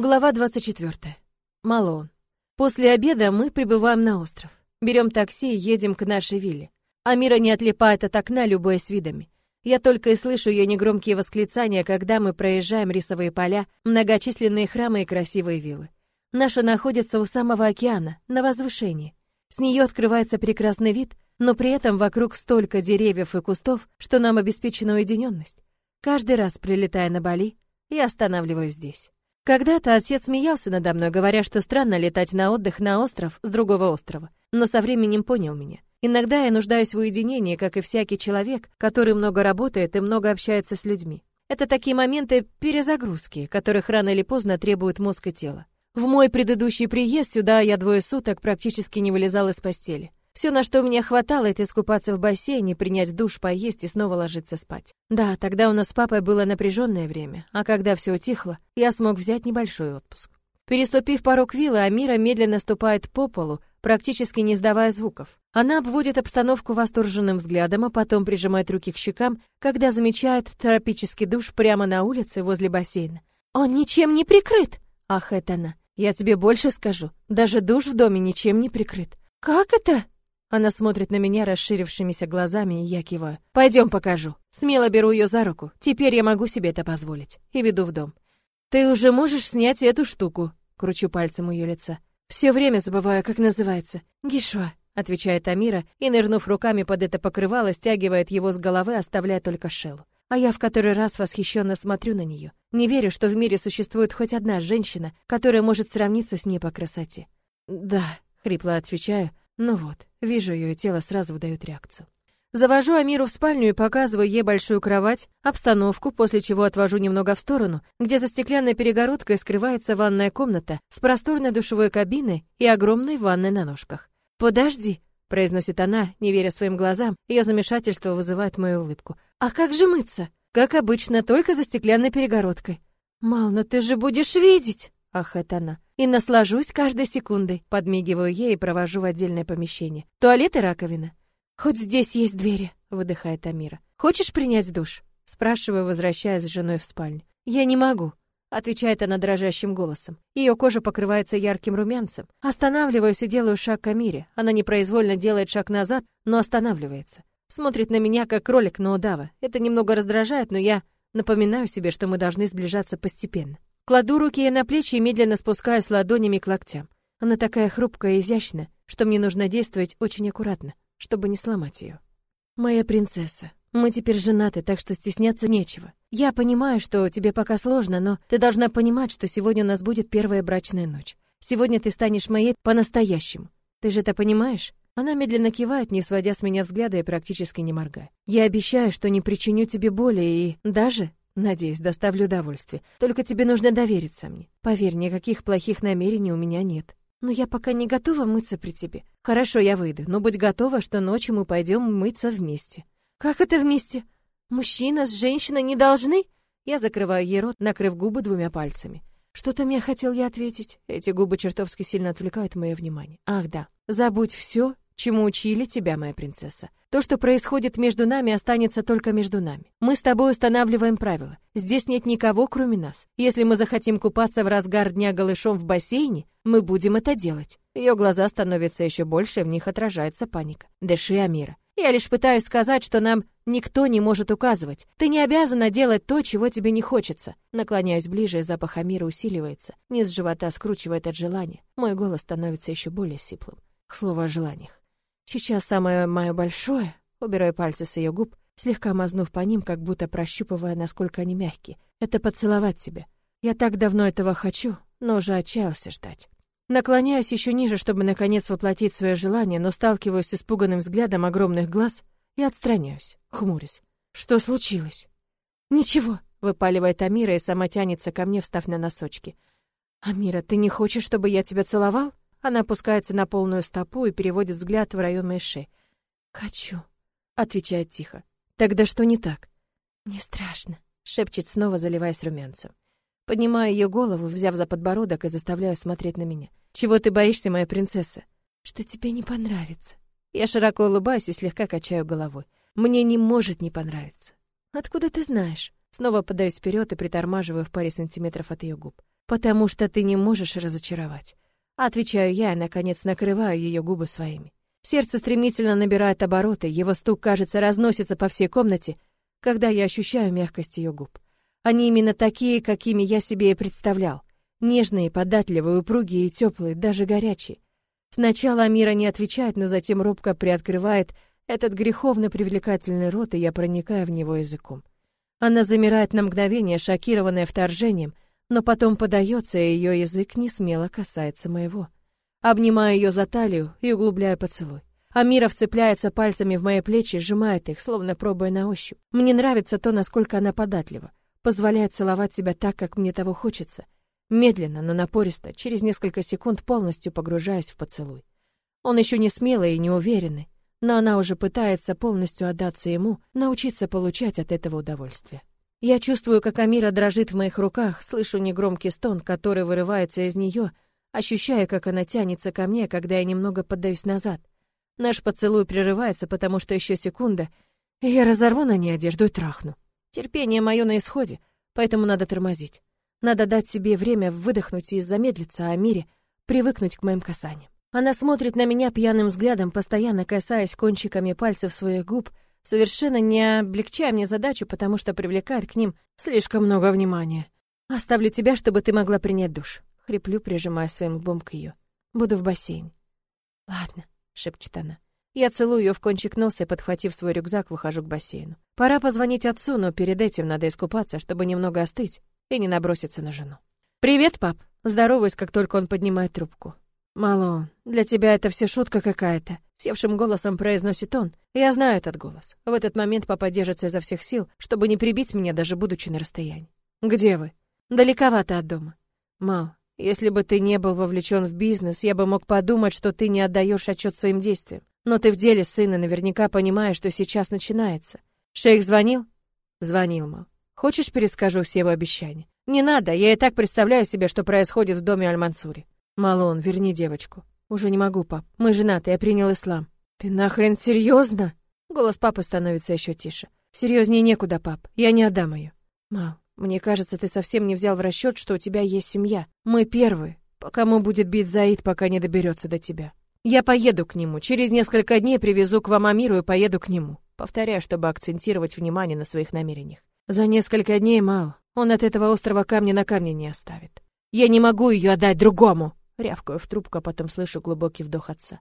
Глава 24. Малоун. После обеда мы прибываем на остров. Берем такси и едем к нашей вилле. Амира не отлипает от окна, любуясь видами. Я только и слышу ее негромкие восклицания, когда мы проезжаем рисовые поля, многочисленные храмы и красивые виллы. Наша находится у самого океана, на возвышении. С нее открывается прекрасный вид, но при этом вокруг столько деревьев и кустов, что нам обеспечена уединенность. Каждый раз, прилетая на Бали, я останавливаюсь здесь. Когда-то отец смеялся надо мной, говоря, что странно летать на отдых на остров с другого острова, но со временем понял меня. Иногда я нуждаюсь в уединении, как и всякий человек, который много работает и много общается с людьми. Это такие моменты перезагрузки, которых рано или поздно требует мозг и тело. В мой предыдущий приезд сюда я двое суток практически не вылезал из постели. Все, на что меня хватало, это искупаться в бассейне, принять душ, поесть и снова ложиться спать. Да, тогда у нас с папой было напряженное время, а когда все утихло, я смог взять небольшой отпуск. Переступив порог виллы, Амира медленно ступает по полу, практически не издавая звуков. Она обводит обстановку восторженным взглядом, а потом прижимает руки к щекам, когда замечает тропический душ прямо на улице возле бассейна. «Он ничем не прикрыт!» Ах, это она. Я тебе больше скажу. Даже душ в доме ничем не прикрыт. «Как это?» Она смотрит на меня расширившимися глазами, и я киваю. «Пойдем покажу». Смело беру ее за руку. Теперь я могу себе это позволить. И веду в дом. «Ты уже можешь снять эту штуку?» Кручу пальцем ее лица. Все время забываю, как называется. «Гишуа», — отвечает Амира, и, нырнув руками под это покрывало, стягивает его с головы, оставляя только шелу. А я в который раз восхищенно смотрю на нее. Не верю, что в мире существует хоть одна женщина, которая может сравниться с ней по красоте. «Да», — хрипло отвечаю, ну вот, вижу ее тело, сразу выдает реакцию. Завожу Амиру в спальню и показываю ей большую кровать, обстановку, после чего отвожу немного в сторону, где за стеклянной перегородкой скрывается ванная комната с просторной душевой кабиной и огромной ванной на ножках. «Подожди», — произносит она, не веря своим глазам, ее замешательство вызывает мою улыбку. «А как же мыться?» «Как обычно, только за стеклянной перегородкой». «Мал, но ты же будешь видеть!» Ах, это она. И наслажусь каждой секундой. Подмигиваю ей и провожу в отдельное помещение. Туалет и раковина. Хоть здесь есть двери, выдыхает Амира. Хочешь принять душ? Спрашиваю, возвращаясь с женой в спальню. Я не могу, отвечает она дрожащим голосом. Ее кожа покрывается ярким румянцем. Останавливаюсь и делаю шаг к Амире. Она непроизвольно делает шаг назад, но останавливается. Смотрит на меня, как кролик на удава. Это немного раздражает, но я напоминаю себе, что мы должны сближаться постепенно. Кладу руки ей на плечи и медленно спускаюсь ладонями к локтям. Она такая хрупкая и изящная, что мне нужно действовать очень аккуратно, чтобы не сломать ее. Моя принцесса, мы теперь женаты, так что стесняться нечего. Я понимаю, что тебе пока сложно, но ты должна понимать, что сегодня у нас будет первая брачная ночь. Сегодня ты станешь моей по-настоящему. Ты же это понимаешь? Она медленно кивает, не сводя с меня взгляда и практически не моргая. Я обещаю, что не причиню тебе боли и даже Надеюсь, доставлю удовольствие. Только тебе нужно довериться мне. Поверь, никаких плохих намерений у меня нет. Но я пока не готова мыться при тебе. Хорошо, я выйду, но будь готова, что ночью мы пойдем мыться вместе. Как это вместе? Мужчина с женщиной не должны? Я закрываю ей рот, накрыв губы двумя пальцами. Что там я хотел ей ответить? Эти губы чертовски сильно отвлекают мое внимание. Ах, да. Забудь все чему учили тебя, моя принцесса. То, что происходит между нами, останется только между нами. Мы с тобой устанавливаем правила. Здесь нет никого, кроме нас. Если мы захотим купаться в разгар дня голышом в бассейне, мы будем это делать. Ее глаза становятся еще больше, в них отражается паника. Дыши, Амира. Я лишь пытаюсь сказать, что нам никто не может указывать. Ты не обязана делать то, чего тебе не хочется. Наклоняюсь ближе, запах Амира усиливается. Низ живота скручивает от желания. Мой голос становится еще более сиплым. К слову о желаниях. Сейчас самое мое большое, убираю пальцы с ее губ, слегка мазнув по ним, как будто прощупывая, насколько они мягкие. Это поцеловать себя. Я так давно этого хочу, но уже отчаялся ждать. Наклоняюсь еще ниже, чтобы наконец воплотить свое желание, но сталкиваюсь с испуганным взглядом огромных глаз и отстраняюсь, хмурясь. Что случилось? Ничего, выпаливает Амира и сама тянется ко мне, встав на носочки. Амира, ты не хочешь, чтобы я тебя целовал? Она опускается на полную стопу и переводит взгляд в район моей шеи. «Хочу», — отвечает тихо. «Тогда что не так?» «Не страшно», — шепчет снова, заливаясь румянцем. Поднимаю ее голову, взяв за подбородок и заставляю смотреть на меня. «Чего ты боишься, моя принцесса?» «Что тебе не понравится». Я широко улыбаюсь и слегка качаю головой. «Мне не может не понравиться». «Откуда ты знаешь?» Снова подаюсь вперед и притормаживаю в паре сантиметров от ее губ. Потому что ты не можешь разочаровать. Отвечаю я и, наконец, накрываю ее губы своими. Сердце стремительно набирает обороты, его стук, кажется, разносится по всей комнате, когда я ощущаю мягкость ее губ. Они именно такие, какими я себе и представлял. Нежные, податливые, упругие и теплые, даже горячие. Сначала Амира не отвечает, но затем робко приоткрывает этот греховно привлекательный рот, и я проникаю в него языком. Она замирает на мгновение, шокированная вторжением, но потом подается, и ее язык не смело касается моего. Обнимаю ее за талию и углубляю поцелуй. Амира вцепляется пальцами в мои плечи, сжимает их, словно пробуя на ощупь. Мне нравится то, насколько она податлива, позволяет целовать себя так, как мне того хочется. Медленно, но напористо, через несколько секунд полностью погружаясь в поцелуй. Он еще не смелый и неуверенный, но она уже пытается полностью отдаться ему, научиться получать от этого удовольствие. Я чувствую, как Амира дрожит в моих руках, слышу негромкий стон, который вырывается из нее, ощущаю, как она тянется ко мне, когда я немного поддаюсь назад. Наш поцелуй прерывается, потому что еще секунда, и я разорву на ней одежду и трахну. Терпение мое на исходе, поэтому надо тормозить. Надо дать себе время выдохнуть и замедлиться, а Амире привыкнуть к моим касаниям. Она смотрит на меня пьяным взглядом, постоянно касаясь кончиками пальцев своих губ, совершенно не облегчая мне задачу, потому что привлекает к ним слишком много внимания. «Оставлю тебя, чтобы ты могла принять душ», — хриплю, прижимая своим лбом к ее. «Буду в бассейне». «Ладно», — шепчет она. Я целую ее в кончик носа и, подхватив свой рюкзак, выхожу к бассейну. Пора позвонить отцу, но перед этим надо искупаться, чтобы немного остыть и не наброситься на жену. «Привет, пап!» Здороваюсь, как только он поднимает трубку. «Малон, для тебя это все шутка какая-то», — севшим голосом произносит он. Я знаю этот голос. В этот момент папа держится изо всех сил, чтобы не прибить меня, даже будучи на расстоянии. «Где вы?» «Далековато от дома». «Мал, если бы ты не был вовлечен в бизнес, я бы мог подумать, что ты не отдаешь отчет своим действиям. Но ты в деле сына наверняка понимаешь, что сейчас начинается. Шейх звонил?» «Звонил, мал. Хочешь, перескажу все его обещания?» «Не надо, я и так представляю себе, что происходит в доме Аль-Мансури». Малон, верни девочку. Уже не могу, пап. Мы женаты, я принял ислам. Ты нахрен серьезно? Голос папы становится еще тише. Серьезнее некуда, пап. Я не отдам ее. Мал, мне кажется, ты совсем не взял в расчет, что у тебя есть семья. Мы первые. По кому будет бить Заид, пока не доберется до тебя? Я поеду к нему. Через несколько дней привезу к вам Амиру и поеду к нему. Повторяю, чтобы акцентировать внимание на своих намерениях. За несколько дней, Мал, он от этого острова камня на камне не оставит. Я не могу ее отдать другому. Рявкаю в трубку, а потом слышу глубокий вдох отца.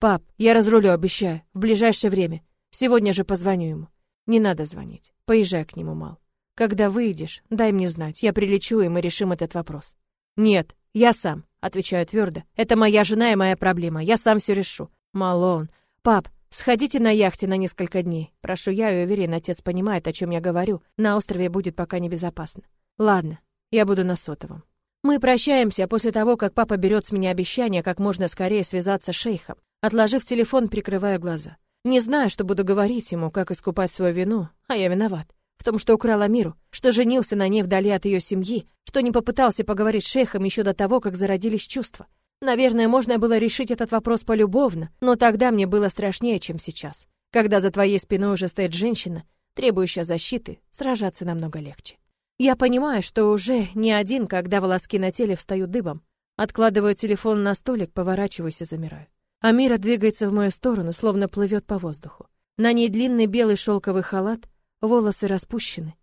«Пап, я разрулю, обещаю, в ближайшее время. Сегодня же позвоню ему. Не надо звонить. Поезжай к нему, Мал. Когда выйдешь, дай мне знать. Я прилечу, и мы решим этот вопрос». «Нет, я сам», — отвечаю твердо. «Это моя жена и моя проблема. Я сам все решу». «Малон, пап, сходите на яхте на несколько дней. Прошу я и уверен, отец понимает, о чем я говорю. На острове будет пока небезопасно. Ладно, я буду на сотовом. Мы прощаемся после того, как папа берет с меня обещание как можно скорее связаться с шейхом. Отложив телефон, прикрывая глаза. Не знаю, что буду говорить ему, как искупать свою вину, а я виноват. В том, что украл Амиру, что женился на ней вдали от ее семьи, что не попытался поговорить с шейхом еще до того, как зародились чувства. Наверное, можно было решить этот вопрос полюбовно, но тогда мне было страшнее, чем сейчас. Когда за твоей спиной уже стоит женщина, требующая защиты, сражаться намного легче. Я понимаю, что уже не один, когда волоски на теле встают дыбом. Откладываю телефон на столик, поворачиваюсь и замираю. Амира двигается в мою сторону, словно плывет по воздуху. На ней длинный белый шелковый халат, волосы распущены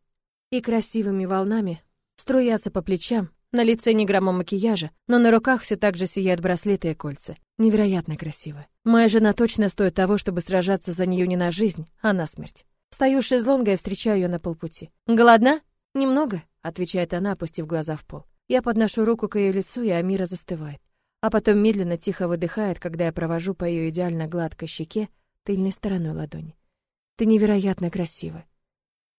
и красивыми волнами струятся по плечам, на лице ни грамма макияжа, но на руках все так же сияют браслеты и кольца. Невероятно красиво. Моя жена точно стоит того, чтобы сражаться за нее не на жизнь, а на смерть. Встаю с шезлонга и встречаю ее на полпути. «Голодна?» «Немного», — отвечает она, опустив глаза в пол. Я подношу руку к ее лицу, и Амира застывает. А потом медленно, тихо выдыхает, когда я провожу по ее идеально гладкой щеке тыльной стороной ладони. «Ты невероятно красива».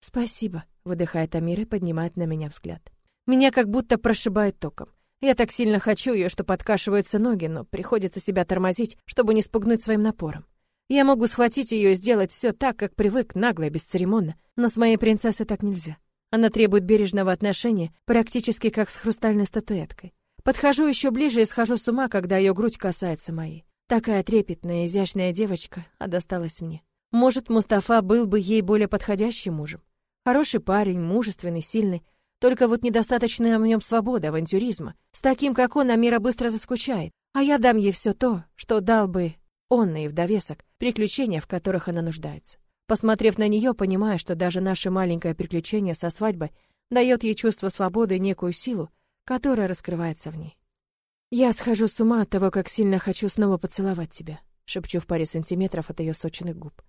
«Спасибо», — выдыхает Амира и поднимает на меня взгляд. Меня как будто прошибает током. Я так сильно хочу ее, что подкашиваются ноги, но приходится себя тормозить, чтобы не спугнуть своим напором. Я могу схватить ее и сделать все так, как привык, нагло и бесцеремонно, но с моей принцессой так нельзя. Она требует бережного отношения, практически как с хрустальной статуэткой. Подхожу еще ближе и схожу с ума, когда ее грудь касается моей. Такая трепетная, изящная девочка, а досталась мне. Может, Мустафа был бы ей более подходящим мужем. Хороший парень, мужественный, сильный. Только вот недостаточно в нем свободы, авантюризма. С таким, как он, Амира быстро заскучает. А я дам ей все то, что дал бы он и в довесок, приключения, в которых она нуждается. Посмотрев на нее, понимая, что даже наше маленькое приключение со свадьбой дает ей чувство свободы и некую силу, которая раскрывается в ней. «Я схожу с ума от того, как сильно хочу снова поцеловать тебя», шепчу в паре сантиметров от ее сочных губ.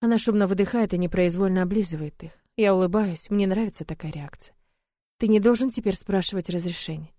Она шумно выдыхает и непроизвольно облизывает их. Я улыбаюсь, мне нравится такая реакция. Ты не должен теперь спрашивать разрешения.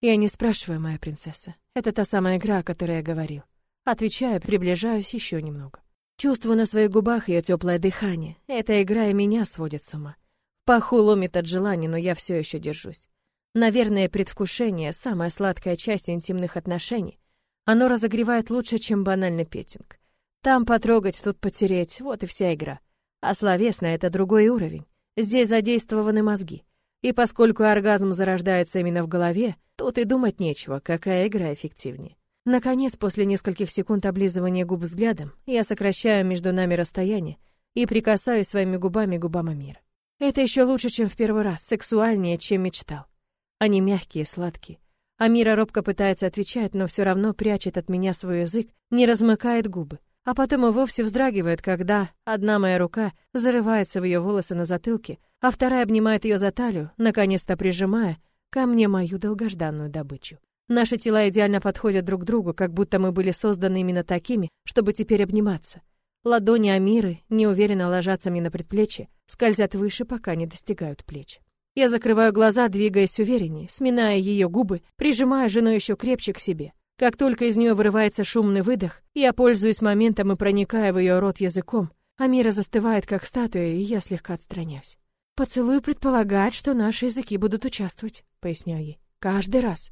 Я не спрашиваю, моя принцесса. Это та самая игра, о которой я говорил. Отвечаю, приближаюсь еще немного. Чувствую на своих губах ее теплое дыхание. Эта игра и меня сводит с ума. Паху ломит от желания, но я все еще держусь. Наверное, предвкушение — самая сладкая часть интимных отношений. Оно разогревает лучше, чем банальный петинг. Там потрогать, тут потереть — вот и вся игра. А словесно — это другой уровень. Здесь задействованы мозги. И поскольку оргазм зарождается именно в голове, тут и думать нечего, какая игра эффективнее. Наконец, после нескольких секунд облизывания губ взглядом, я сокращаю между нами расстояние и прикасаюсь своими губами к губам Амира. Это еще лучше, чем в первый раз, сексуальнее, чем мечтал. Они мягкие, сладкие. Амира робко пытается отвечать, но все равно прячет от меня свой язык, не размыкает губы. А потом и вовсе вздрагивает, когда одна моя рука зарывается в ее волосы на затылке, а вторая обнимает ее за талию, наконец-то прижимая ко мне мою долгожданную добычу. Наши тела идеально подходят друг другу, как будто мы были созданы именно такими, чтобы теперь обниматься. Ладони Амиры неуверенно ложатся мне на предплечье, скользят выше, пока не достигают плеч. Я закрываю глаза, двигаясь увереннее, сминая ее губы, прижимая жену еще крепче к себе. Как только из нее вырывается шумный выдох, я пользуюсь моментом и проникаю в ее рот языком. Амира застывает, как статуя, и я слегка отстраняюсь. «Поцелуй предполагает, что наши языки будут участвовать», — поясняю ей. «Каждый раз.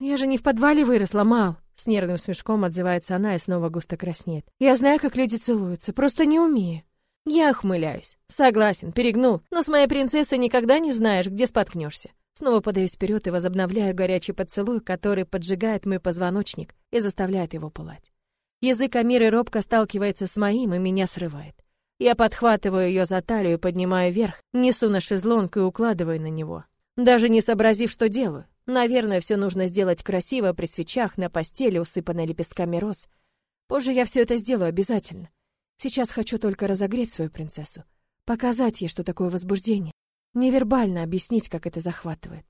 «Я же не в подвале выросла, Мал!» С нервным смешком отзывается она и снова густо краснеет. «Я знаю, как люди целуются, просто не умею». Я ухмыляюсь. Согласен, перегнул, но с моей принцессой никогда не знаешь, где споткнешься. Снова подаюсь вперед и возобновляю горячий поцелуй, который поджигает мой позвоночник и заставляет его пылать. Язык Амиры робко сталкивается с моим и меня срывает. Я подхватываю ее за талию поднимаю вверх, несу на шезлонг и укладываю на него. Даже не сообразив, что делаю. Наверное, все нужно сделать красиво при свечах на постели, усыпанной лепестками роз. Позже я все это сделаю обязательно. Сейчас хочу только разогреть свою принцессу, показать ей, что такое возбуждение, невербально объяснить, как это захватывает.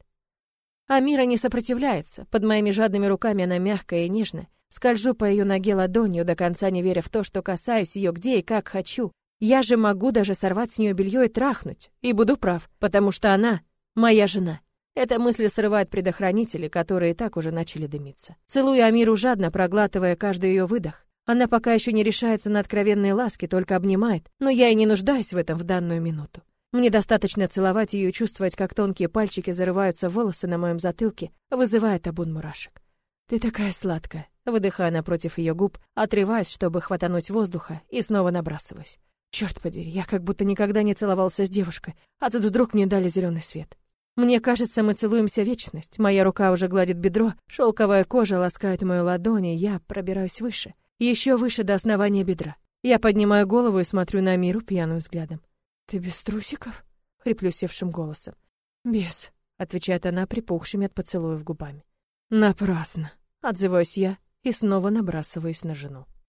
Амира не сопротивляется. Под моими жадными руками она мягкая и нежная. Скольжу по ее ноге ладонью, до конца не веря в то, что касаюсь ее где и как хочу. Я же могу даже сорвать с нее белье и трахнуть. И буду прав, потому что она моя жена. Эта мысль срывает предохранители, которые и так уже начали дымиться. Целуя Амиру жадно, проглатывая каждый ее выдох. Она пока еще не решается на откровенные ласки, только обнимает, но я и не нуждаюсь в этом в данную минуту. Мне достаточно целовать ее и чувствовать, как тонкие пальчики зарываются в волосы на моем затылке, вызывая табун мурашек. «Ты такая сладкая», выдыхая напротив ее губ, отрываясь, чтобы хватануть воздуха, и снова набрасываюсь. Черт подери, я как будто никогда не целовался с девушкой, а тут вдруг мне дали зеленый свет. Мне кажется, мы целуемся вечность. Моя рука уже гладит бедро, шелковая кожа ласкает мою ладонь, и я пробираюсь выше, еще выше до основания бедра. Я поднимаю голову и смотрю на Миру пьяным взглядом. «Ты без трусиков?» — хриплю севшим голосом. «Без», — отвечает она припухшими от поцелуев губами. «Напрасно», — отзываюсь я и снова набрасываюсь на жену.